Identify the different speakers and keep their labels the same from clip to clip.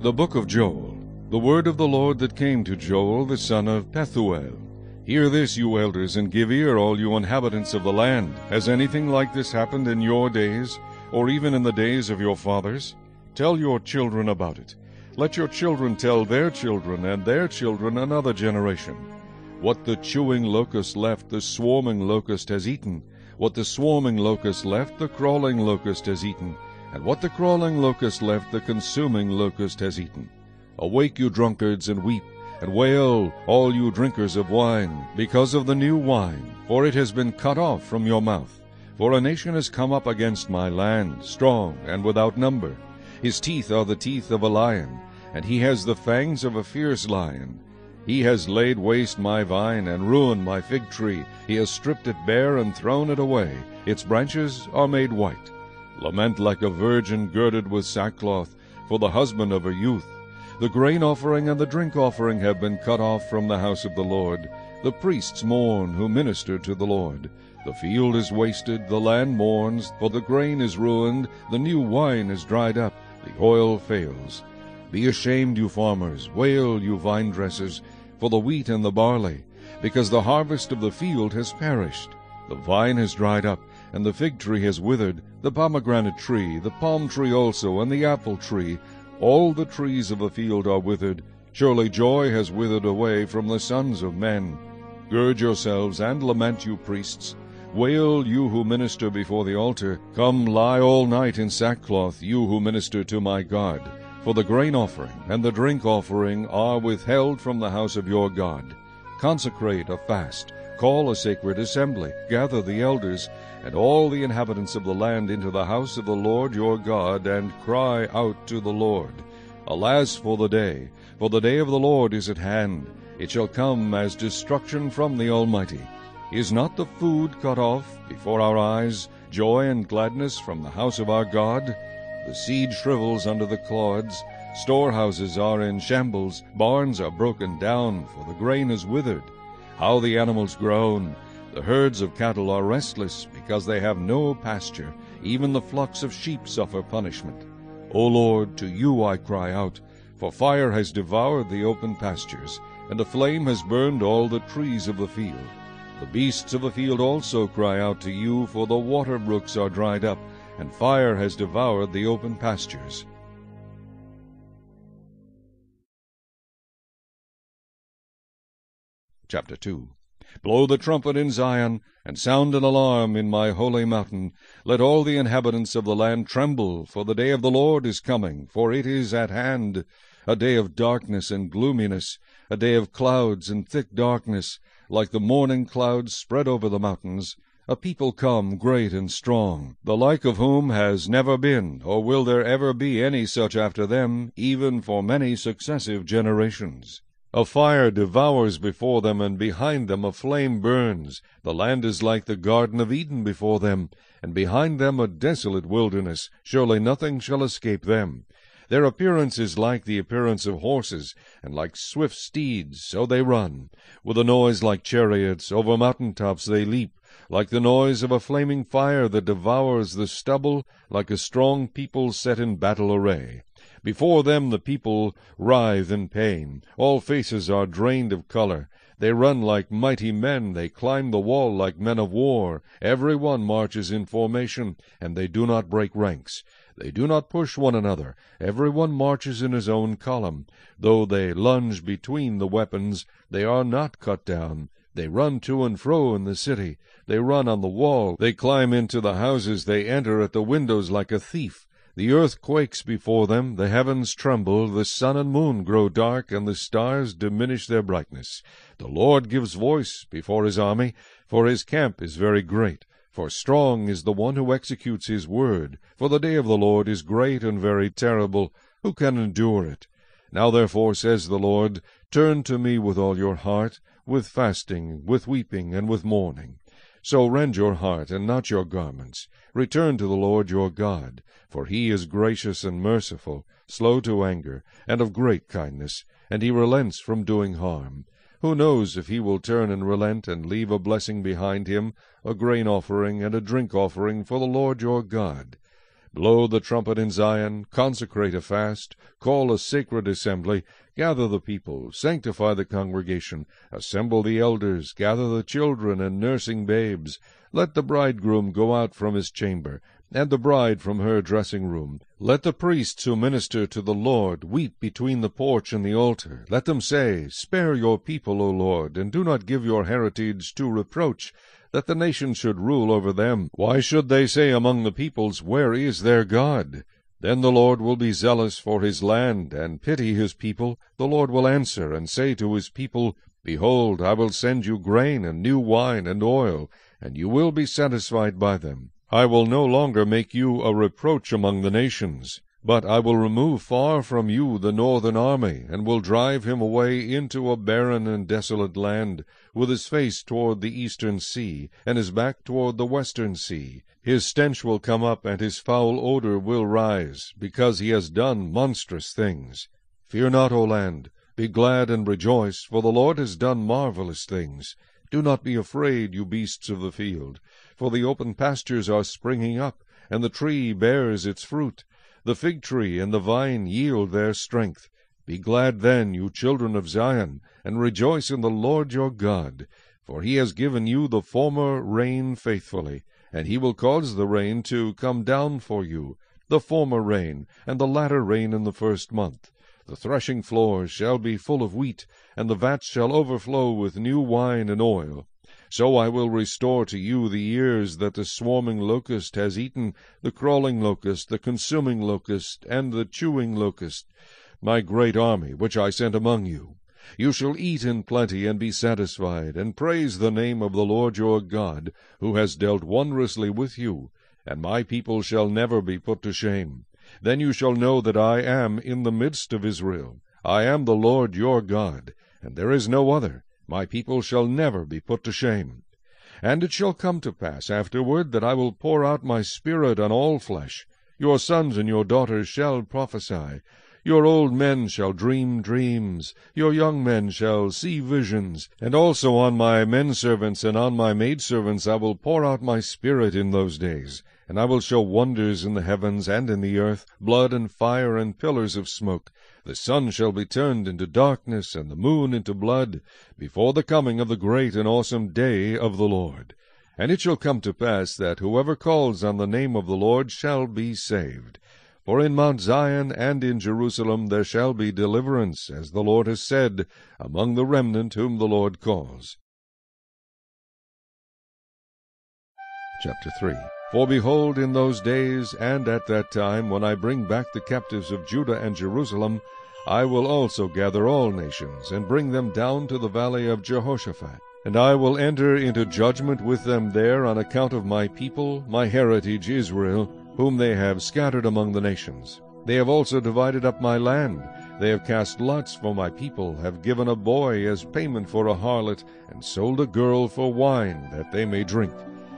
Speaker 1: The book of Joel. The word of the Lord that came to Joel the son of Pethuel. Hear this, you elders, and give ear, all you inhabitants of the land. Has anything like this happened in your days, or even in the days of your fathers? Tell your children about it. Let your children tell their children and their children another generation. What the chewing locust left, the swarming locust has eaten. What the swarming locust left, the crawling locust has eaten. And what the crawling locust left, the consuming locust has eaten. Awake, you drunkards, and weep, and wail, all you drinkers of wine, because of the new wine, for it has been cut off from your mouth. For a nation has come up against my land, strong and without number. His teeth are the teeth of a lion, and he has the fangs of a fierce lion. He has laid waste my vine, and ruined my fig tree. He has stripped it bare, and thrown it away. Its branches are made white. Lament like a virgin girded with sackcloth, for the husband of a youth. The grain offering and the drink offering have been cut off from the house of the Lord. The priests mourn who minister to the Lord. The field is wasted, the land mourns, for the grain is ruined, the new wine is dried up, the oil fails. Be ashamed, you farmers, wail, you vine dressers, for the wheat and the barley, because the harvest of the field has perished. The vine has dried up, and the fig tree has withered, the pomegranate tree, the palm tree also, and the apple tree. All the trees of the field are withered. Surely joy has withered away from the sons of men. Gird yourselves and lament, you priests. Wail, you who minister before the altar. Come, lie all night in sackcloth, you who minister to my God. For the grain offering and the drink offering are withheld from the house of your God. Consecrate a fast, call a sacred assembly, gather the elders, and all the inhabitants of the land into the house of the Lord your God, and cry out to the Lord. Alas for the day, for the day of the Lord is at hand. It shall come as destruction from the Almighty. Is not the food cut off before our eyes, joy and gladness from the house of our God? The seed shrivels under the clods, storehouses are in shambles, barns are broken down, for the grain is withered. How the animals groan! The herds of cattle are restless, because they have no pasture. Even the flocks of sheep suffer punishment. O Lord, to you I cry out, for fire has devoured the open pastures, and a flame has burned all the trees of the field. The beasts of the field also cry out to you, for the water brooks are dried up, and fire has devoured the open pastures. Chapter 2 Blow the trumpet in Zion, and sound an alarm in my holy mountain. Let all the inhabitants of the land tremble, for the day of the Lord is coming, for it is at hand, a day of darkness and gloominess, a day of clouds and thick darkness, like the morning clouds spread over the mountains, a people come great and strong, the like of whom has never been, or will there ever be any such after them, even for many successive generations. A fire devours before them, and behind them a flame burns. The land is like the Garden of Eden before them, and behind them a desolate wilderness. Surely nothing shall escape them. Their appearance is like the appearance of horses, and like swift steeds, so they run. With a noise like chariots, over mountain tops they leap, like the noise of a flaming fire that devours the stubble, like a strong people set in battle array. Before them the people writhe in pain. All faces are drained of color. They run like mighty men. They climb the wall like men of war. Every one marches in formation, and they do not break ranks. They do not push one another. Every one marches in his own column. Though they lunge between the weapons, they are not cut down. They run to and fro in the city. They run on the wall. They climb into the houses. They enter at the windows like a thief. The earth quakes before them, the heavens tremble, the sun and moon grow dark, and the stars diminish their brightness. The Lord gives voice before his army, for his camp is very great. For strong is the one who executes his word. For the day of the Lord is great and very terrible. Who can endure it? Now therefore, says the Lord, turn to me with all your heart, with fasting, with weeping, and with mourning. So rend your heart, and not your garments. Return to the Lord your God. For he is gracious and merciful, slow to anger, and of great kindness, and he relents from doing harm. Who knows if he will turn and relent, and leave a blessing behind him, a grain offering and a drink offering for the Lord your God? Blow the trumpet in Zion, consecrate a fast, call a sacred assembly, gather the people, sanctify the congregation, assemble the elders, gather the children and nursing babes. Let the bridegroom go out from his chamber, and the bride from her dressing room. Let the priests who minister to the Lord weep between the porch and the altar. Let them say, Spare your people, O Lord, and do not give your heritage to reproach, that the nations should rule over them. Why should they say among the peoples, Where is their God? Then the Lord will be zealous for his land, and pity his people. The Lord will answer, and say to his people, Behold, I will send you grain, and new wine, and oil, and you will be satisfied by them. I will no longer make you a reproach among the nations, but I will remove far from you the northern army, and will drive him away into a barren and desolate land, with his face toward the eastern sea, and his back toward the western sea. His stench will come up, and his foul odor will rise, because he has done monstrous things. Fear not, O land, be glad and rejoice, for the Lord has done marvelous things. Do not be afraid, you beasts of the field, for the open pastures are springing up, and the tree bears its fruit. The fig tree and the vine yield their strength. Be glad then, you children of Zion, and rejoice in the Lord your God, for he has given you the former rain faithfully, and he will cause the rain to come down for you, the former rain, and the latter rain in the first month. The threshing floors shall be full of wheat, and the vats shall overflow with new wine and oil. So I will restore to you the years that the swarming locust has eaten, the crawling locust, the consuming locust, and the chewing locust, my great army which I sent among you. You shall eat in plenty and be satisfied, and praise the name of the Lord your God, who has dealt wondrously with you, and my people shall never be put to shame. Then you shall know that I am in the midst of Israel. I am the Lord your God, and there is no other. My people shall never be put to shame. And it shall come to pass afterward that I will pour out my Spirit on all flesh. Your sons and your daughters shall prophesy. Your old men shall dream dreams, your young men shall see visions, and also on my men servants and on my maidservants I will pour out my Spirit in those days. And I will show wonders in the heavens and in the earth, blood and fire and pillars of smoke. The sun shall be turned into darkness, and the moon into blood, before the coming of the great and awesome day of the Lord. And it shall come to pass that whoever calls on the name of the Lord shall be saved. For in Mount Zion and in Jerusalem there shall be deliverance, as the Lord has said, among the remnant whom the Lord calls. Chapter 3 For behold, in those days and at that time, when I bring back the captives of Judah and Jerusalem, I will also gather all nations, and bring them down to the valley of Jehoshaphat. And I will enter into judgment with them there on account of my people, my heritage Israel, whom they have scattered among the nations. They have also divided up my land. They have cast lots for my people, have given a boy as payment for a harlot, and sold a girl for wine, that they may drink.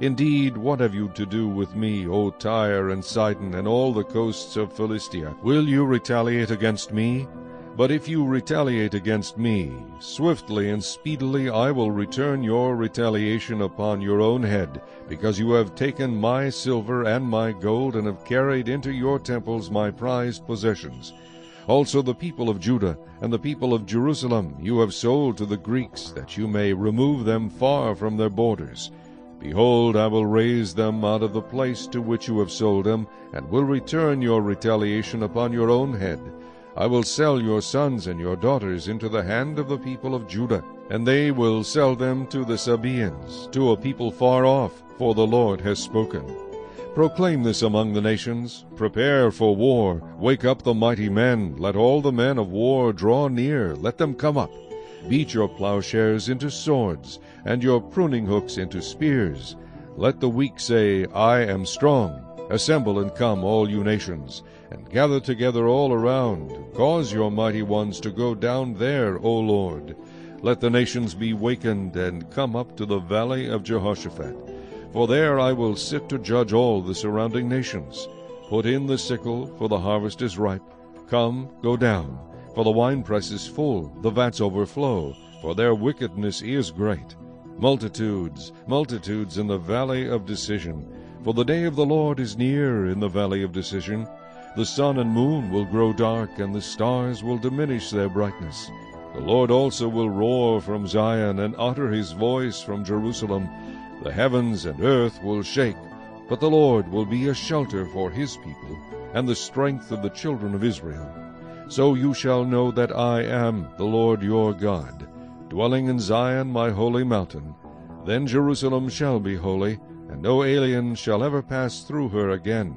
Speaker 1: Indeed, what have you to do with me, O Tyre and Sidon, and all the coasts of Philistia? Will you retaliate against me? But if you retaliate against me, swiftly and speedily I will return your retaliation upon your own head, because you have taken my silver and my gold, and have carried into your temples my prized possessions. Also the people of Judah and the people of Jerusalem you have sold to the Greeks, that you may remove them far from their borders. Behold, I will raise them out of the place to which you have sold them, and will return your retaliation upon your own head. I will sell your sons and your daughters into the hand of the people of Judah, and they will sell them to the Sabaeans, to a people far off, for the Lord has spoken. Proclaim this among the nations. Prepare for war. Wake up the mighty men. Let all the men of war draw near. Let them come up. Beat your plowshares into swords, and your pruning hooks into spears. Let the weak say, I am strong. Assemble and come, all you nations, and gather together all around. Cause your mighty ones to go down there, O Lord. Let the nations be wakened, and come up to the valley of Jehoshaphat. For there I will sit to judge all the surrounding nations. Put in the sickle, for the harvest is ripe. Come, go down. For the winepress is full, the vats overflow, for their wickedness is great. Multitudes, multitudes in the valley of decision. For the day of the Lord is near in the valley of decision. The sun and moon will grow dark, and the stars will diminish their brightness. The Lord also will roar from Zion, and utter his voice from Jerusalem. The heavens and earth will shake, but the Lord will be a shelter for his people, and the strength of the children of Israel. So you shall know that I am the Lord your God, dwelling in Zion my holy mountain. Then Jerusalem shall be holy, and no alien shall ever pass through her again.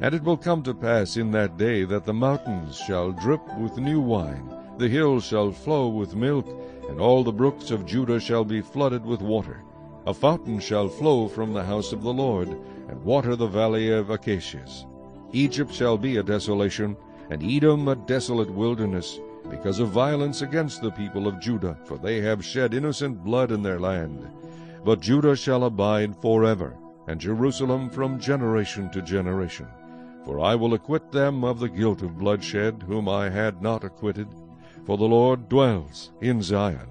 Speaker 1: And it will come to pass in that day that the mountains shall drip with new wine, the hills shall flow with milk, and all the brooks of Judah shall be flooded with water. A fountain shall flow from the house of the Lord, and water the valley of acacias. Egypt shall be a desolation, and Edom a desolate wilderness, because of violence against the people of Judah, for they have shed innocent blood in their land. But Judah shall abide forever, and Jerusalem from generation to generation. For I will acquit them of the guilt of bloodshed, whom I had not acquitted. For the Lord dwells in Zion.